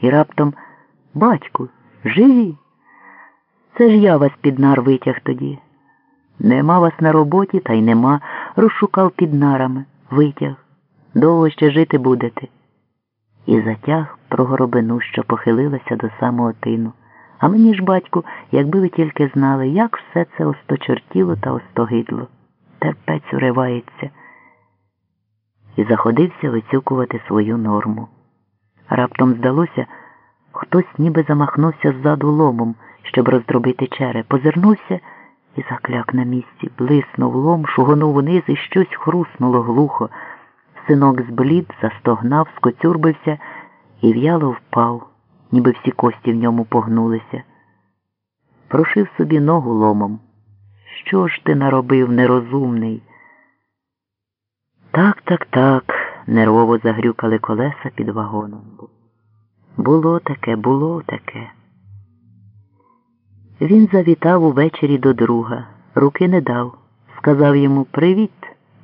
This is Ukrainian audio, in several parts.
І раптом батьку, живі. Це ж я вас під нар витяг тоді. Нема вас на роботі, та й нема. Розшукав під нарами, витяг. Довго ще жити будете. І затяг про горобину, що похилилася до самого тину. А мені ж, батьку, якби ви тільки знали, як все це осточертіло та остогидло. Терпець уривається. І заходився вицюкувати свою норму. Раптом здалося, хтось ніби замахнувся ззаду ломом, щоб роздробити череп, позирнувся і закляк на місці, блиснув лом, шугонув униз і щось хруснуло глухо. Синок зблід, застогнав, скоцюрбився і в'яло впав, ніби всі кості в ньому погнулися. Прошив собі ногу ломом. Що ж ти наробив, нерозумний? Так, так, так, нервово загрюкали колеса під вагоном. Було таке, було таке. Він завітав увечері до друга, руки не дав. Сказав йому Привіт,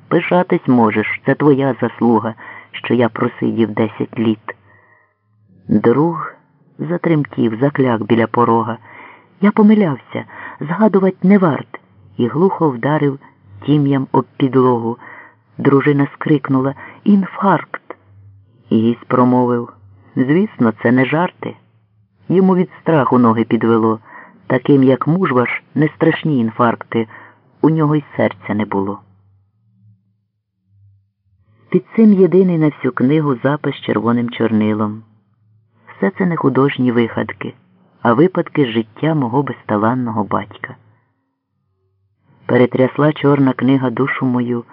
пишатись можеш, це твоя заслуга, що я просидів десять літ. Друг затремтів, закляк біля порога. Я помилявся, згадувати не варт, і глухо вдарив тім'ям об підлогу. Дружина скрикнула Інфаркт. Гість промовив Звісно, це не жарти. Йому від страху ноги підвело. Таким, як муж ваш, не страшні інфаркти, у нього й серця не було. Під цим єдиний на всю книгу запис червоним чорнилом. Все це не художні вигадки, а випадки життя мого безталанного батька. Перетрясла чорна книга душу мою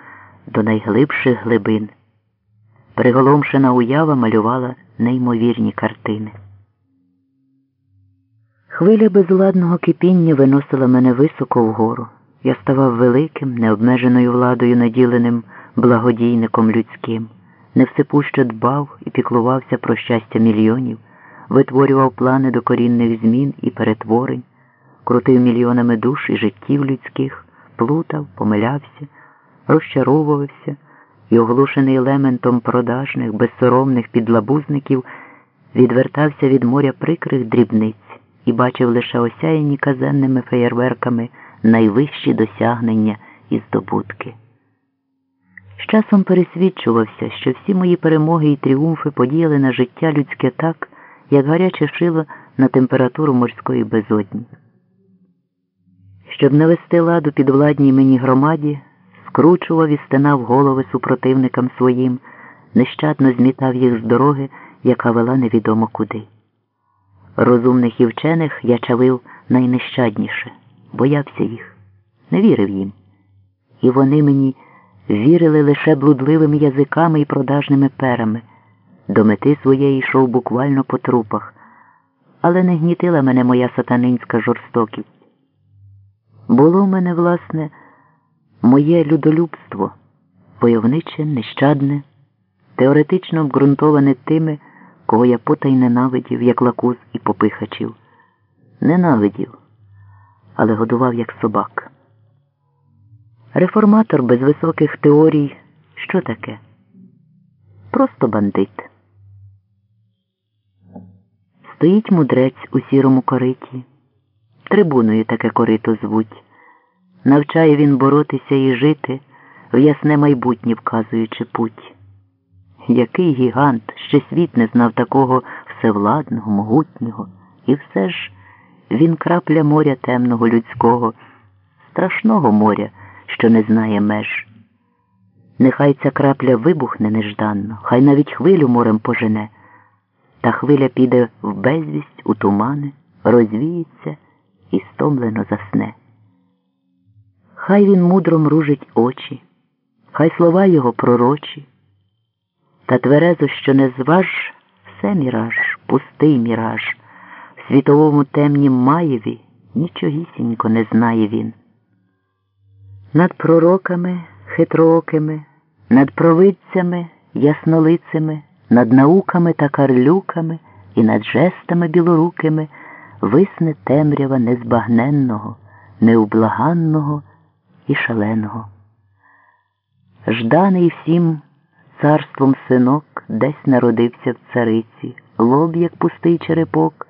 до найглибших глибин. Приголомшена уява малювала неймовірні картини. Хвиля безладного кипіння виносила мене високо вгору. Я ставав великим, необмеженою владою наділеним благодійником людським, невсипущо дбав і піклувався про щастя мільйонів, витворював плани докорінних змін і перетворень, крутив мільйонами душ і життів людських, плутав, помилявся, розчаровувався і, оглушений елементом продажних, безсоромних підлабузників, відвертався від моря прикрих дрібниць і бачив лише осяяні казенними феєрверками найвищі досягнення і здобутки. З часом пересвідчувався, що всі мої перемоги і тріумфи подіяли на життя людське так, як гаряче шило на температуру морської безодні. Щоб навести ладу підвладній мені громаді, скручував і стинав голови супротивникам своїм, нещадно змітав їх з дороги, яка вела невідомо куди. Розумних і вчених я чавив найнещадніше, боявся їх, не вірив їм. І вони мені вірили лише блудливими язиками і продажними перами. До мети своєї йшов буквально по трупах, але не гнітила мене моя сатанинська жорстокість. Було в мене, власне, моє людолюбство, войовниче, нещадне, теоретично обґрунтоване тими кого я потай ненавидів, як лакуз і попихачів. Ненавидів, але годував як собак. Реформатор без високих теорій що таке? Просто бандит. Стоїть мудрець у сірому кориті, трибуною таке корито звуть. Навчає він боротися і жити, в ясне майбутнє вказуючи путь. Який гігант, ще світ не знав такого всевладного, могутнього, і все ж він крапля моря темного людського, страшного моря, що не знає меж. Нехай ця крапля вибухне нежданно, хай навіть хвилю морем пожене, та хвиля піде в безвість, у тумани, розвіється і стомлено засне. Хай він мудро мружить очі, хай слова його пророчі. Та тверезо, що не зваж, все міраж, пустий міраж. В світовому темнім маєві нічогісінько не знає він. Над пророками хитроокими, над провидцями яснолицими, над науками та карлюками і над жестами білорукими висне темрява незбагненного, неублаганного і шаленого. Жданий всім царством синок десь народився в цариці, лоб, як пустий черепок,